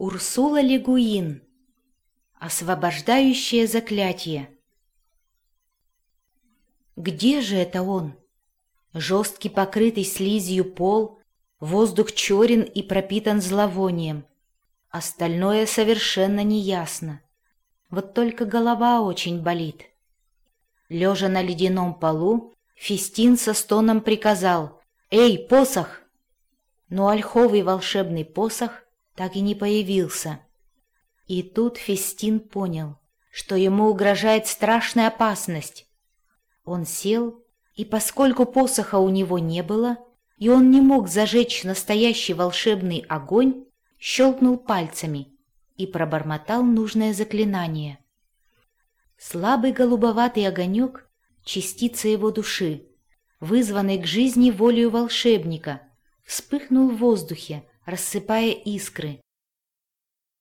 Урсула Легуин. Освобождающее заклятие. Где же это он? Жесткий покрытый слизью пол, воздух черен и пропитан зловонием. Остальное совершенно неясно. Вот только голова очень болит. Лежа на ледяном полу, Фистин со стоном приказал «Эй, посох!» Но ольховый волшебный посох так и не появился. И тут Фестин понял, что ему угрожает страшная опасность. Он сел, и поскольку посоха у него не было, и он не мог зажечь настоящий волшебный огонь, щелкнул пальцами и пробормотал нужное заклинание. Слабый голубоватый огонек — частица его души, вызванной к жизни волею волшебника, вспыхнул в воздухе, рассыпая искры.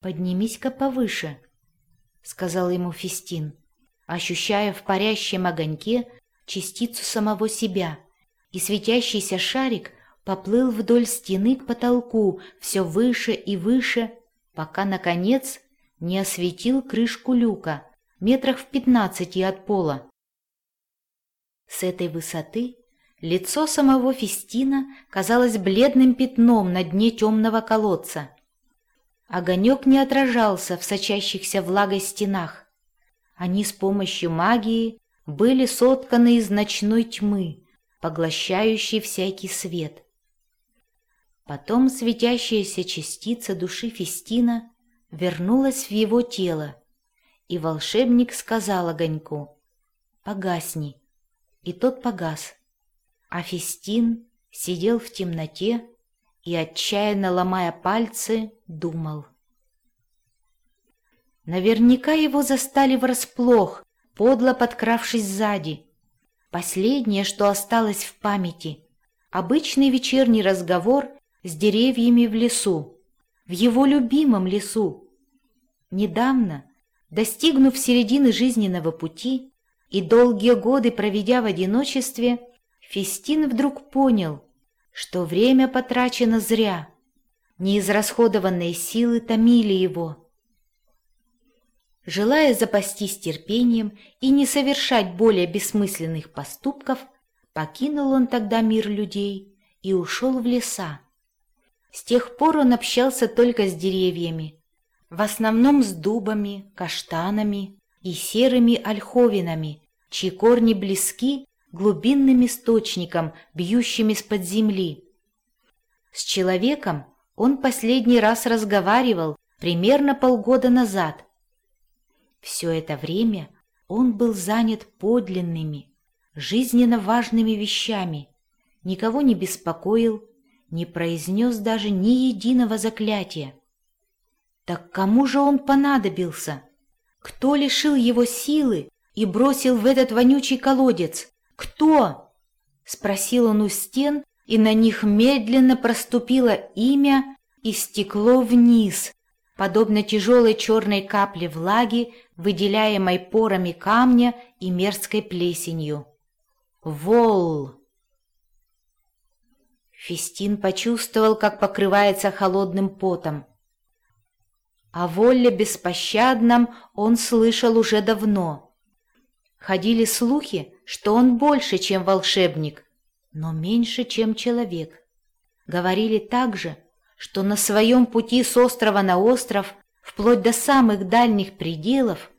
«Поднимись-ка повыше», — сказал ему Фистин, ощущая в парящем огоньке частицу самого себя, и светящийся шарик поплыл вдоль стены к потолку все выше и выше, пока, наконец, не осветил крышку люка метрах в пятнадцати от пола. С этой высоты лицо самого Фестина казалось бледным пятном на дне темного колодца. Огонек не отражался в сочащихся влагой стенах. Они с помощью магии были сотканы из ночной тьмы, поглощающей всякий свет. Потом светящаяся частица души Фестина вернулась в его тело, и волшебник сказал огоньку «Погасни», и тот погас. А Фестин сидел в темноте и, отчаянно ломая пальцы, думал. Наверняка его застали врасплох, подло подкравшись сзади. Последнее, что осталось в памяти — обычный вечерний разговор с деревьями в лесу, в его любимом лесу. Недавно, достигнув середины жизненного пути и долгие годы проведя в одиночестве, Фестин вдруг понял, что время потрачено зря, неизрасходованные силы томили его. Желая запастись терпением и не совершать более бессмысленных поступков, покинул он тогда мир людей и ушел в леса. С тех пор он общался только с деревьями, в основном с дубами, каштанами и серыми ольховинами, чьи корни близки глубинным источникам, бьющим из-под земли. С человеком он последний раз разговаривал примерно полгода назад. Все это время он был занят подлинными, жизненно важными вещами, никого не беспокоил, не произнес даже ни единого заклятия. Так кому же он понадобился? Кто лишил его силы и бросил в этот вонючий колодец? Кто? Спросил он у стен, и на них медленно проступило имя и стекло вниз, подобно тяжелой черной капле влаги, выделяемой порами камня и мерзкой плесенью. Вол! Фестин почувствовал, как покрывается холодным потом. О воле беспощадном он слышал уже давно. Ходили слухи, что он больше, чем волшебник, но меньше, чем человек. Говорили также, что на своем пути с острова на остров, вплоть до самых дальних пределов,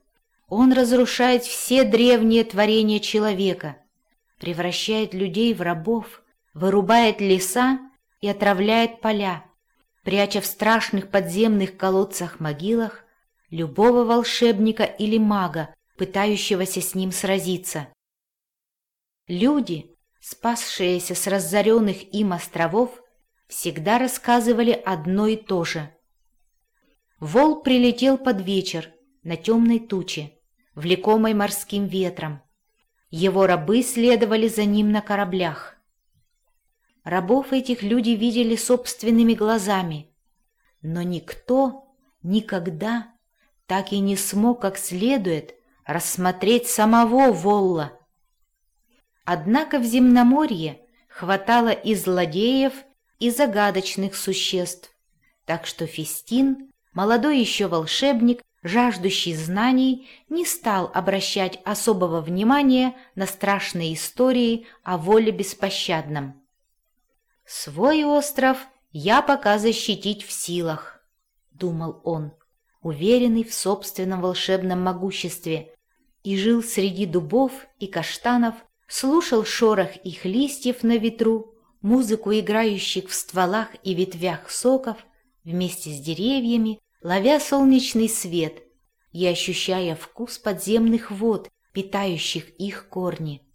он разрушает все древние творения человека, превращает людей в рабов, вырубает леса и отравляет поля, пряча в страшных подземных колодцах-могилах любого волшебника или мага, пытающегося с ним сразиться. Люди, спасшиеся с разоренных им островов, всегда рассказывали одно и то же. Вол прилетел под вечер на темной туче, влекомой морским ветром. Его рабы следовали за ним на кораблях. Рабов этих люди видели собственными глазами, но никто никогда так и не смог как следует рассмотреть самого Волла. Однако в земноморье хватало и злодеев, и загадочных существ, так что Фестин молодой еще волшебник, жаждущий знаний, не стал обращать особого внимания на страшные истории о воле беспощадном. «Свой остров я пока защитить в силах», — думал он, уверенный в собственном волшебном могуществе, и жил среди дубов и каштанов, слушал шорох их листьев на ветру, музыку играющих в стволах и ветвях соков, вместе с деревьями, ловя солнечный свет и ощущая вкус подземных вод, питающих их корни.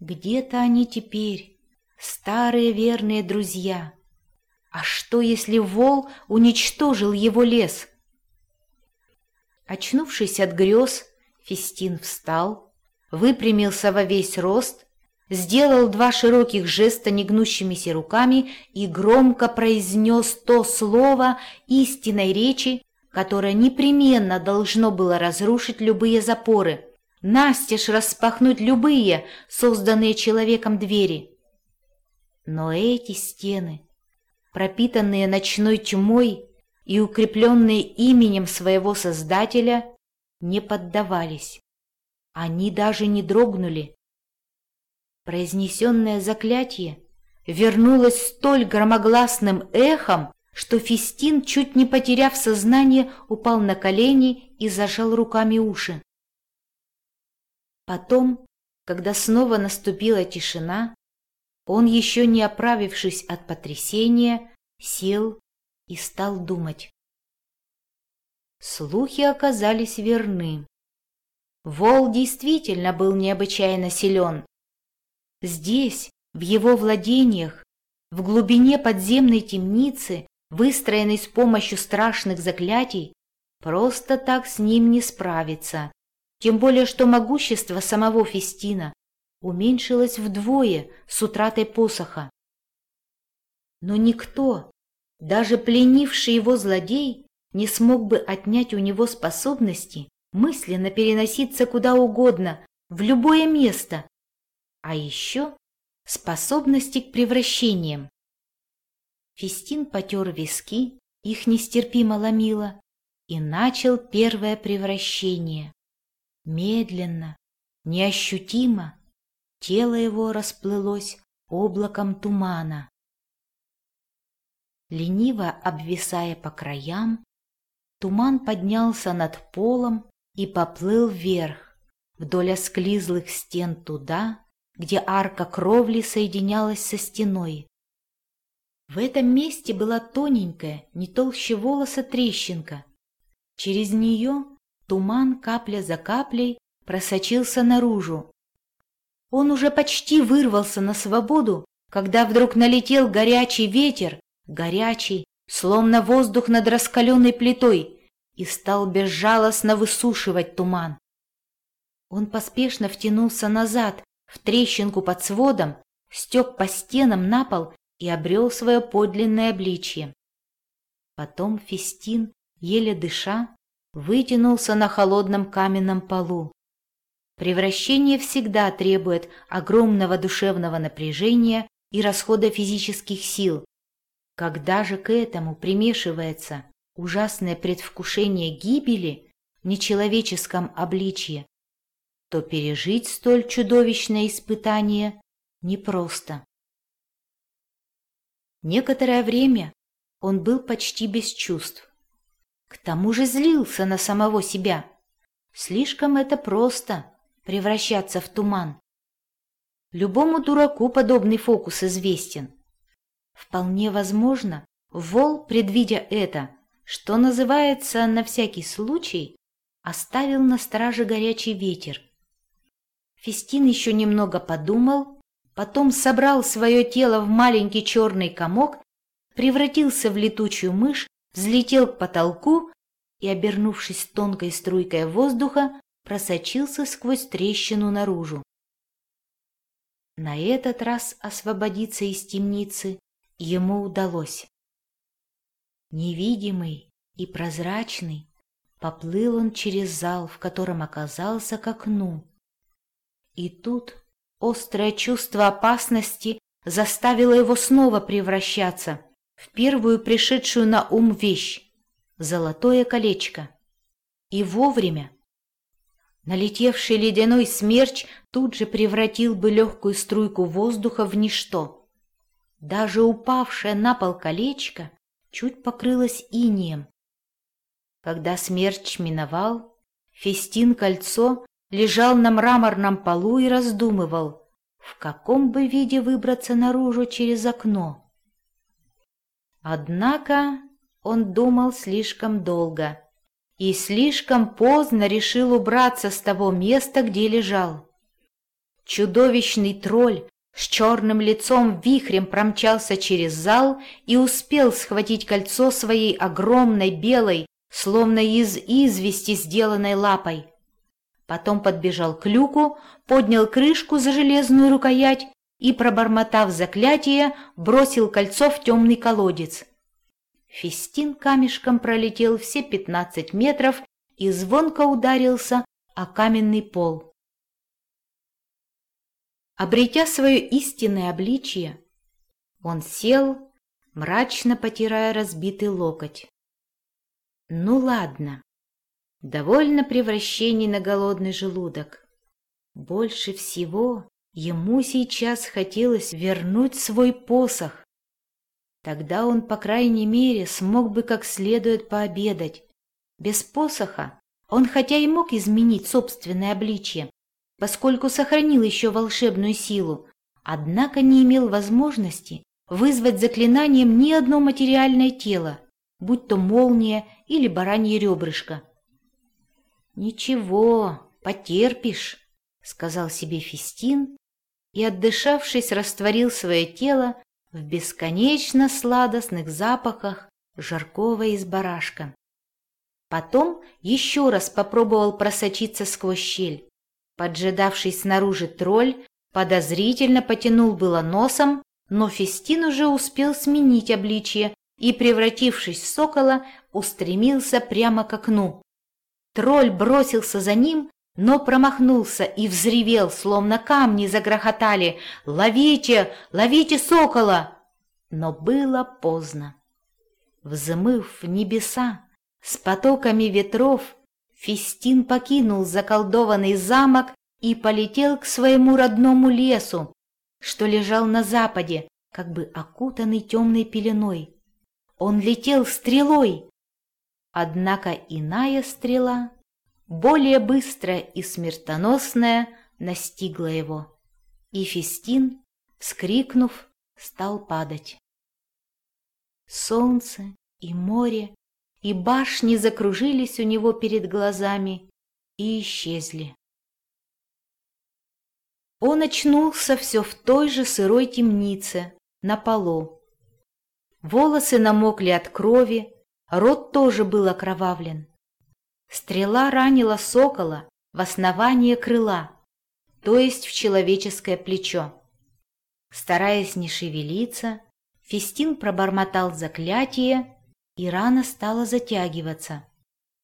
Где-то они теперь, старые верные друзья. А что, если вол уничтожил его лес? Очнувшись от грез, Фестин встал, выпрямился во весь рост сделал два широких жеста негнущимися руками и громко произнес то слово истинной речи, которое непременно должно было разрушить любые запоры, настежь распахнуть любые, созданные человеком двери. Но эти стены, пропитанные ночной тьмой и укрепленные именем своего Создателя, не поддавались. Они даже не дрогнули, Произнесенное заклятие вернулось столь громогласным эхом, что Фистин, чуть не потеряв сознание, упал на колени и зажал руками уши. Потом, когда снова наступила тишина, он, еще не оправившись от потрясения, сел и стал думать. Слухи оказались верны. Вол действительно был необычайно силен, Здесь, в его владениях, в глубине подземной темницы, выстроенной с помощью страшных заклятий, просто так с ним не справиться. Тем более, что могущество самого Фестина уменьшилось вдвое с утратой посоха. Но никто, даже пленивший его злодей, не смог бы отнять у него способности мысленно переноситься куда угодно, в любое место, а еще способности к превращениям. Фистин потер виски, их нестерпимо ломило, и начал первое превращение. Медленно, неощутимо, тело его расплылось облаком тумана. Лениво обвисая по краям, туман поднялся над полом и поплыл вверх, вдоль осклизлых стен туда, где арка кровли соединялась со стеной. В этом месте была тоненькая, не толще волоса трещинка. Через нее туман капля за каплей просочился наружу. Он уже почти вырвался на свободу, когда вдруг налетел горячий ветер, горячий, словно воздух над раскаленной плитой, и стал безжалостно высушивать туман. Он поспешно втянулся назад, в трещинку под сводом, стек по стенам на пол и обрел свое подлинное обличье. Потом Фестин, еле дыша, вытянулся на холодном каменном полу. Превращение всегда требует огромного душевного напряжения и расхода физических сил. Когда же к этому примешивается ужасное предвкушение гибели в нечеловеческом обличье, то пережить столь чудовищное испытание непросто. Некоторое время он был почти без чувств. К тому же злился на самого себя. Слишком это просто — превращаться в туман. Любому дураку подобный фокус известен. Вполне возможно, Вол, предвидя это, что называется на всякий случай, оставил на страже горячий ветер Фестин еще немного подумал, потом собрал свое тело в маленький черный комок, превратился в летучую мышь, взлетел к потолку и, обернувшись тонкой струйкой воздуха, просочился сквозь трещину наружу. На этот раз освободиться из темницы ему удалось. Невидимый и прозрачный, поплыл он через зал, в котором оказался к окну, и тут острое чувство опасности заставило его снова превращаться в первую пришедшую на ум вещь. золотое колечко. И вовремя. Налетевший ледяной смерч тут же превратил бы легкую струйку воздуха в ничто. Даже упавшее на пол колечко чуть покрылось инием. Когда смерч миновал, фестин-кольцо лежал на мраморном полу и раздумывал, в каком бы виде выбраться наружу через окно. Однако он думал слишком долго и слишком поздно решил убраться с того места, где лежал. Чудовищный тролль с черным лицом вихрем промчался через зал и успел схватить кольцо своей огромной белой, словно из извести сделанной лапой. Потом подбежал к люку, поднял крышку за железную рукоять и, пробормотав заклятие, бросил кольцо в темный колодец. Фестин камешком пролетел все пятнадцать метров и звонко ударился о каменный пол. Обретя свое истинное обличие, он сел, мрачно потирая разбитый локоть. Ну ладно, довольно превращений на голодный желудок. Больше всего ему сейчас хотелось вернуть свой посох. Тогда он, по крайней мере, смог бы как следует пообедать. Без посоха он хотя и мог изменить собственное обличье, поскольку сохранил еще волшебную силу, однако не имел возможности вызвать заклинанием ни одно материальное тело, будь то молния или баранье ребрышко. «Ничего, потерпишь», — сказал себе Фистин и, отдышавшись, растворил свое тело в бесконечно сладостных запахах жаркого из барашка. Потом еще раз попробовал просочиться сквозь щель. Поджидавший снаружи тролль подозрительно потянул было носом, но Фистин уже успел сменить обличье и, превратившись в сокола, устремился прямо к окну. Тролль бросился за ним, но промахнулся и взревел, словно камни загрохотали. «Ловите! Ловите сокола!» Но было поздно. Взмыв в небеса с потоками ветров, Фистин покинул заколдованный замок и полетел к своему родному лесу, что лежал на западе, как бы окутанный темной пеленой. Он летел стрелой, Однако иная стрела, более быстрая и смертоносная, настигла его. И Фестин, скрикнув, стал падать. Солнце и море и башни закружились у него перед глазами и исчезли. Он очнулся все в той же сырой темнице, на полу. Волосы намокли от крови, Рот тоже был окровавлен. Стрела ранила сокола в основание крыла, то есть в человеческое плечо. Стараясь не шевелиться, Фестин пробормотал заклятие, и рана стала затягиваться.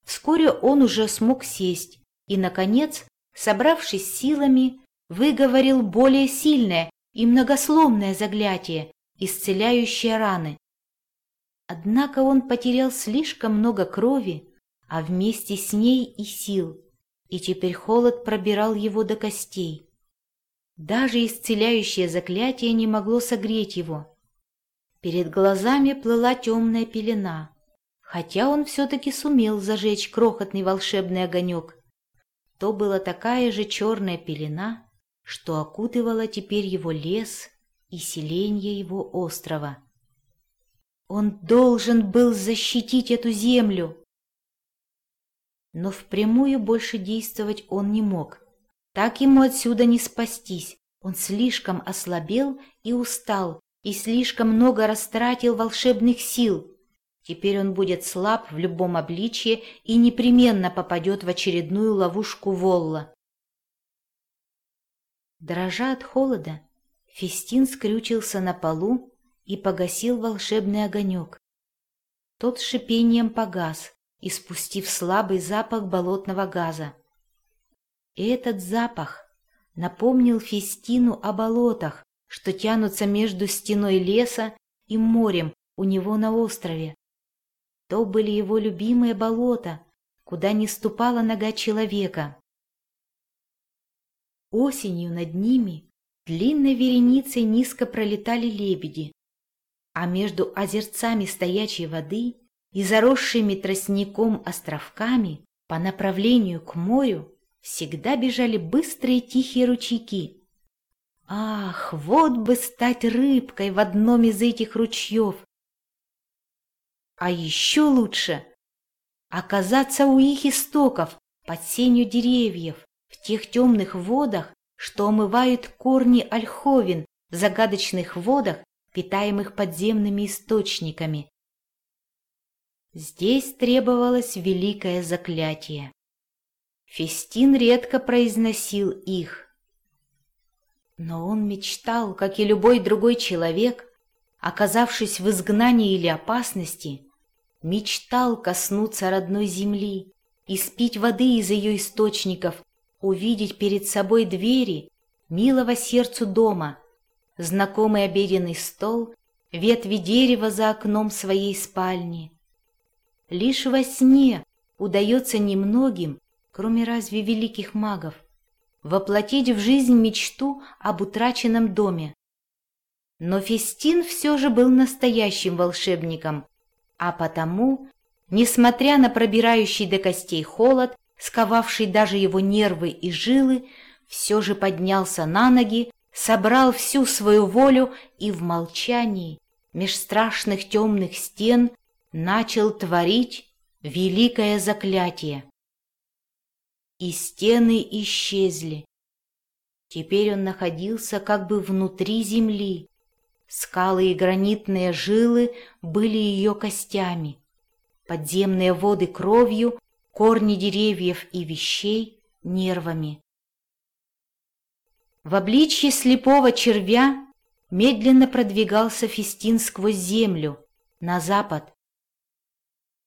Вскоре он уже смог сесть и, наконец, собравшись силами, выговорил более сильное и многословное заклятие, исцеляющее раны. Однако он потерял слишком много крови, а вместе с ней и сил, и теперь холод пробирал его до костей. Даже исцеляющее заклятие не могло согреть его. Перед глазами плыла темная пелена, хотя он все-таки сумел зажечь крохотный волшебный огонек. То была такая же черная пелена, что окутывала теперь его лес и селение его острова. Он должен был защитить эту землю. Но впрямую больше действовать он не мог. Так ему отсюда не спастись. Он слишком ослабел и устал, и слишком много растратил волшебных сил. Теперь он будет слаб в любом обличье и непременно попадет в очередную ловушку Волла. Дрожа от холода, Фестин скрючился на полу и погасил волшебный огонек. Тот с шипением погас, испустив слабый запах болотного газа. И этот запах напомнил Фестину о болотах, что тянутся между стеной леса и морем у него на острове. То были его любимые болота, куда не ступала нога человека. Осенью над ними длинной вереницей низко пролетали лебеди, а между озерцами стоячей воды и заросшими тростником островками по направлению к морю всегда бежали быстрые тихие ручейки. Ах, вот бы стать рыбкой в одном из этих ручьев! А еще лучше оказаться у их истоков, под сенью деревьев, в тех темных водах, что омывают корни ольховин в загадочных водах, питаемых подземными источниками. Здесь требовалось великое заклятие. Фестин редко произносил их. Но он мечтал, как и любой другой человек, оказавшись в изгнании или опасности, мечтал коснуться родной земли, испить воды из ее источников, увидеть перед собой двери милого сердцу дома, знакомый обеденный стол, ветви дерева за окном своей спальни. Лишь во сне удается немногим, кроме разве великих магов, воплотить в жизнь мечту об утраченном доме. Но Фестин все же был настоящим волшебником, а потому, несмотря на пробирающий до костей холод, сковавший даже его нервы и жилы, все же поднялся на ноги, собрал всю свою волю и в молчании, меж страшных темных стен, начал творить великое заклятие. И стены исчезли. Теперь он находился как бы внутри земли, Скалы и гранитные жилы были ее костями, подземные воды кровью, корни деревьев и вещей нервами. В обличье слепого червя медленно продвигался Фестин сквозь землю, на запад.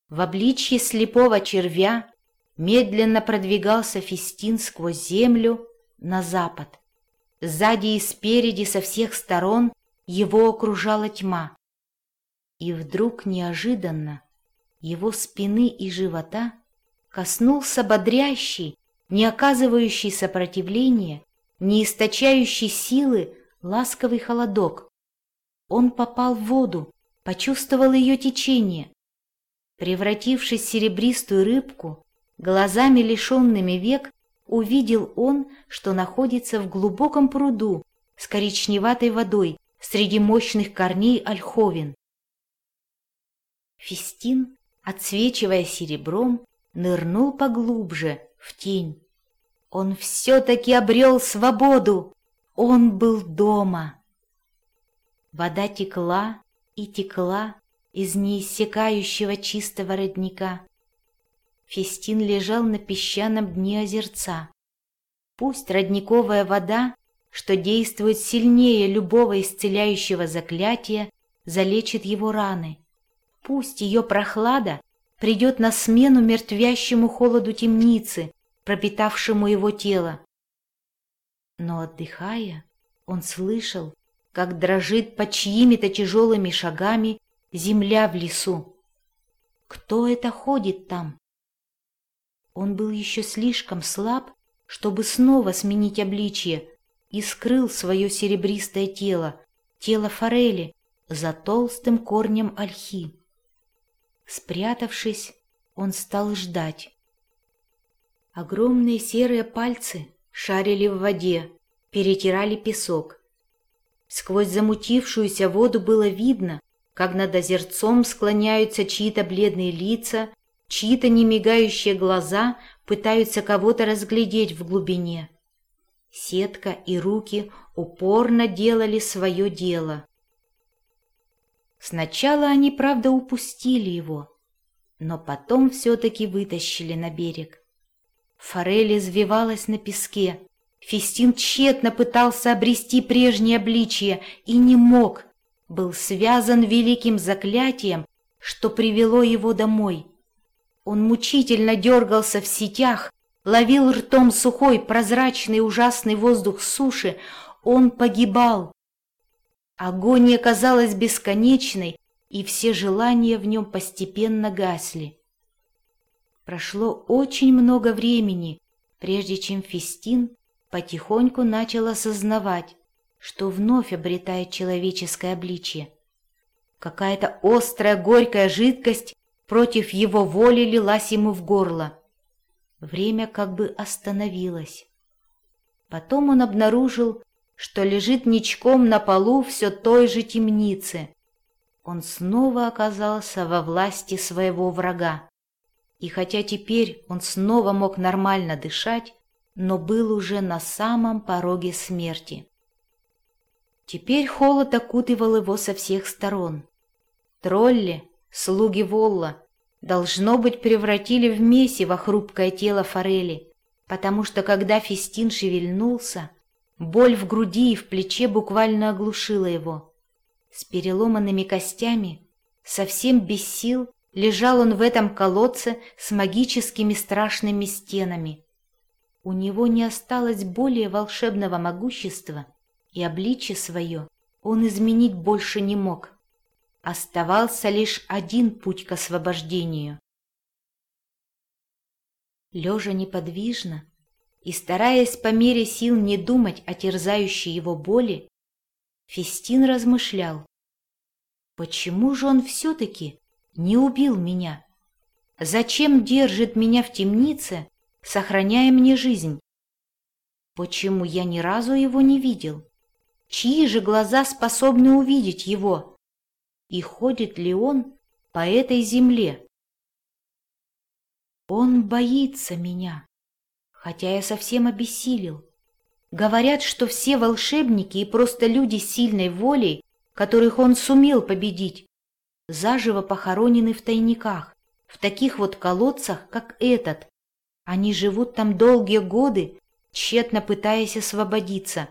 В обличье слепого червя медленно продвигался Фестин сквозь землю, на запад. Сзади и спереди со всех сторон его окружала тьма. И вдруг неожиданно его спины и живота коснулся бодрящий, не оказывающий сопротивления, не источающий силы ласковый холодок. Он попал в воду, почувствовал ее течение. Превратившись в серебристую рыбку, глазами лишенными век, увидел он, что находится в глубоком пруду с коричневатой водой, среди мощных корней ольховин. Фестин, отсвечивая серебром, нырнул поглубже, в тень. Он все-таки обрел свободу, он был дома. Вода текла и текла из неиссякающего чистого родника. Фестин лежал на песчаном дне озерца. Пусть родниковая вода что действует сильнее любого исцеляющего заклятия, залечит его раны. Пусть ее прохлада придет на смену мертвящему холоду темницы, пропитавшему его тело. Но, отдыхая, он слышал, как дрожит под чьими-то тяжелыми шагами земля в лесу. Кто это ходит там? Он был еще слишком слаб, чтобы снова сменить обличье, и скрыл свое серебристое тело, тело форели, за толстым корнем ольхи. Спрятавшись, он стал ждать. Огромные серые пальцы шарили в воде, перетирали песок. Сквозь замутившуюся воду было видно, как над озерцом склоняются чьи-то бледные лица, чьи-то немигающие глаза пытаются кого-то разглядеть в глубине. Сетка и руки упорно делали свое дело. Сначала они, правда, упустили его, но потом все-таки вытащили на берег. Форель извивалась на песке. Фестин тщетно пытался обрести прежнее обличие и не мог. Был связан великим заклятием, что привело его домой. Он мучительно дергался в сетях, ловил ртом сухой, прозрачный, ужасный воздух суши, он погибал. Агония казалась бесконечной, и все желания в нем постепенно гасли. Прошло очень много времени, прежде чем Фестин потихоньку начал осознавать, что вновь обретает человеческое обличье. Какая-то острая горькая жидкость против его воли лилась ему в горло. Время как бы остановилось. Потом он обнаружил, что лежит ничком на полу все той же темницы. Он снова оказался во власти своего врага. И хотя теперь он снова мог нормально дышать, но был уже на самом пороге смерти. Теперь холод окутывал его со всех сторон. Тролли, слуги Волла, должно быть, превратили в месиво хрупкое тело форели, потому что когда Фестин шевельнулся, боль в груди и в плече буквально оглушила его. С переломанными костями, совсем без сил, лежал он в этом колодце с магическими страшными стенами. У него не осталось более волшебного могущества, и обличье свое он изменить больше не мог. Оставался лишь один путь к освобождению. Лежа неподвижно и стараясь по мере сил не думать о терзающей его боли, Фестин размышлял, почему же он все-таки не убил меня? Зачем держит меня в темнице, сохраняя мне жизнь? Почему я ни разу его не видел? Чьи же глаза способны увидеть его? И ходит ли он по этой земле. Он боится меня, хотя я совсем обессилел. Говорят, что все волшебники и просто люди сильной волей, которых он сумел победить, заживо похоронены в тайниках, в таких вот колодцах, как этот. Они живут там долгие годы, тщетно пытаясь освободиться.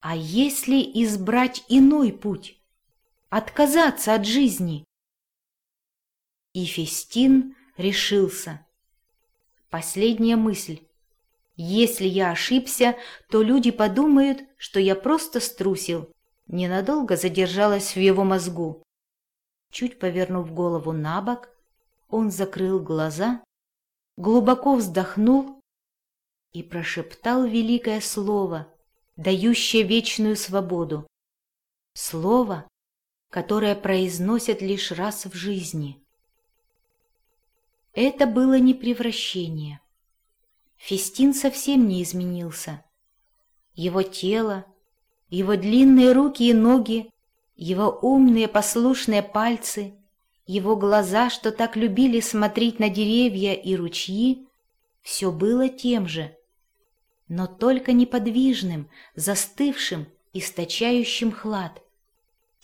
А если избрать иной путь? Отказаться от жизни. И Фестин решился. Последняя мысль. Если я ошибся, то люди подумают, что я просто струсил. Ненадолго задержалась в его мозгу. Чуть повернув голову на бок, он закрыл глаза, глубоко вздохнул и прошептал великое слово, дающее вечную свободу. Слово, которое произносят лишь раз в жизни. Это было не превращение. Фестин совсем не изменился. Его тело, его длинные руки и ноги, его умные послушные пальцы, его глаза, что так любили смотреть на деревья и ручьи, все было тем же, но только неподвижным, застывшим, источающим хлад.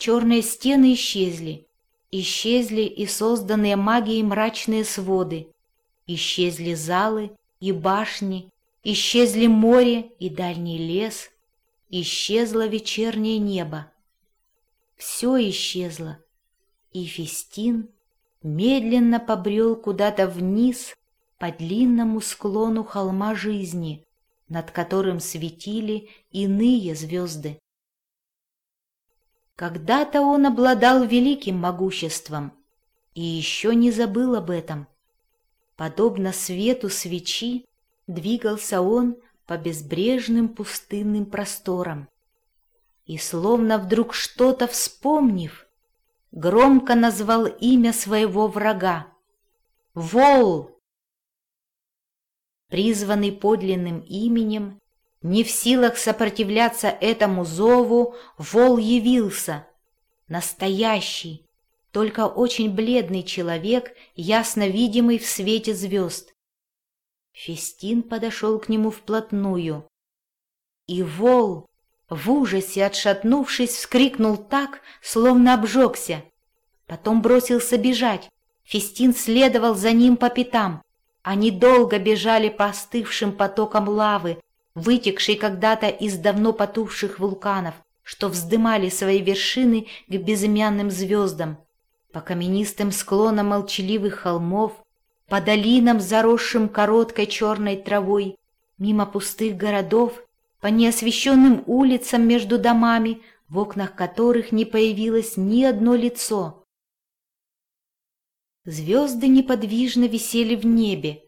Черные стены исчезли. Исчезли и созданные магией мрачные своды. Исчезли залы и башни. Исчезли море и дальний лес. Исчезло вечернее небо. Все исчезло. И Фестин медленно побрел куда-то вниз по длинному склону холма жизни, над которым светили иные звезды. Когда-то он обладал великим могуществом и еще не забыл об этом. Подобно свету свечи двигался он по безбрежным пустынным просторам. И словно вдруг что-то вспомнив, громко назвал имя своего врага — Вол. Призванный подлинным именем, не в силах сопротивляться этому зову, вол явился. Настоящий, только очень бледный человек, ясно видимый в свете звезд. Фестин подошел к нему вплотную. И вол, в ужасе отшатнувшись, вскрикнул так, словно обжегся. Потом бросился бежать. Фестин следовал за ним по пятам. Они долго бежали по остывшим потокам лавы, вытекший когда-то из давно потухших вулканов, что вздымали свои вершины к безымянным звездам, по каменистым склонам молчаливых холмов, по долинам, заросшим короткой черной травой, мимо пустых городов, по неосвещенным улицам между домами, в окнах которых не появилось ни одно лицо. Звезды неподвижно висели в небе.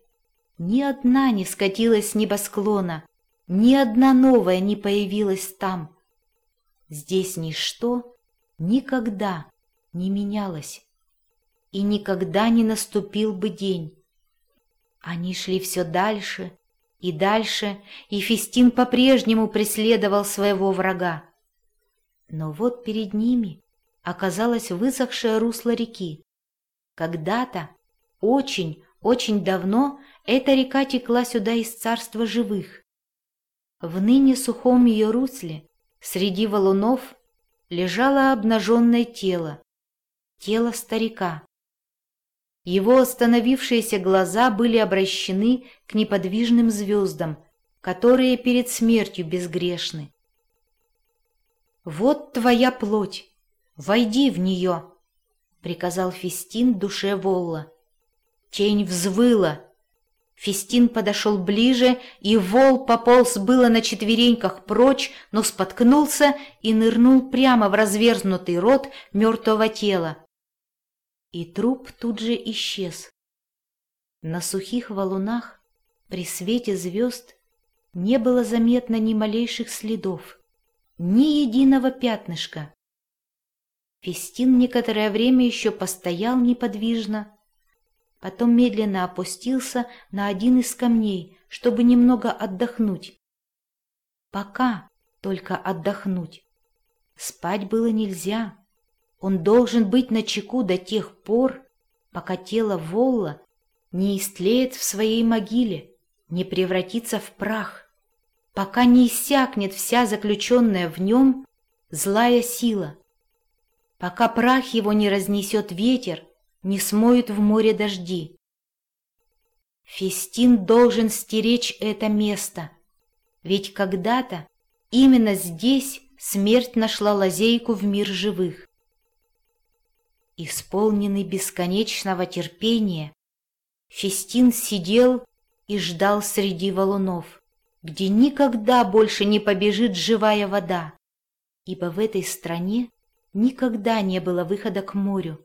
Ни одна не скатилась с небосклона, ни одна новая не появилась там. Здесь ничто никогда не менялось, и никогда не наступил бы день. Они шли все дальше и дальше, и Фистин по-прежнему преследовал своего врага. Но вот перед ними оказалось высохшее русло реки. Когда-то, очень, очень давно, эта река текла сюда из царства живых. В ныне сухом ее русле, среди валунов, лежало обнаженное тело, тело старика. Его остановившиеся глаза были обращены к неподвижным звездам, которые перед смертью безгрешны. «Вот твоя плоть, войди в нее!» — приказал Фистин душе Волла. Тень взвыла. Фистин подошел ближе, и Вол пополз было на четвереньках прочь, но споткнулся и нырнул прямо в разверзнутый рот мертвого тела и труп тут же исчез. На сухих валунах при свете звезд не было заметно ни малейших следов, ни единого пятнышка. Фестин некоторое время еще постоял неподвижно, потом медленно опустился на один из камней, чтобы немного отдохнуть. Пока только отдохнуть. Спать было нельзя. Он должен быть на чеку до тех пор, пока тело Волла не истлеет в своей могиле, не превратится в прах, пока не иссякнет вся заключенная в нем злая сила, пока прах его не разнесет ветер, не смоет в море дожди. Фестин должен стеречь это место, ведь когда-то именно здесь смерть нашла лазейку в мир живых. Исполненный бесконечного терпения, Фестин сидел и ждал среди валунов, где никогда больше не побежит живая вода, ибо в этой стране никогда не было выхода к морю.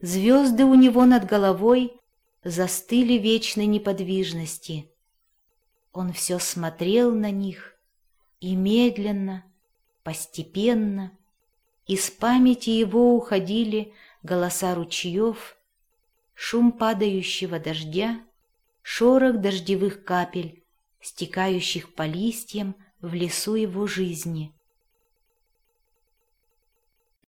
Звезды у него над головой застыли вечной неподвижности. Он все смотрел на них и медленно, постепенно, из памяти его уходили голоса ручьев, шум падающего дождя, шорох дождевых капель, стекающих по листьям в лесу его жизни.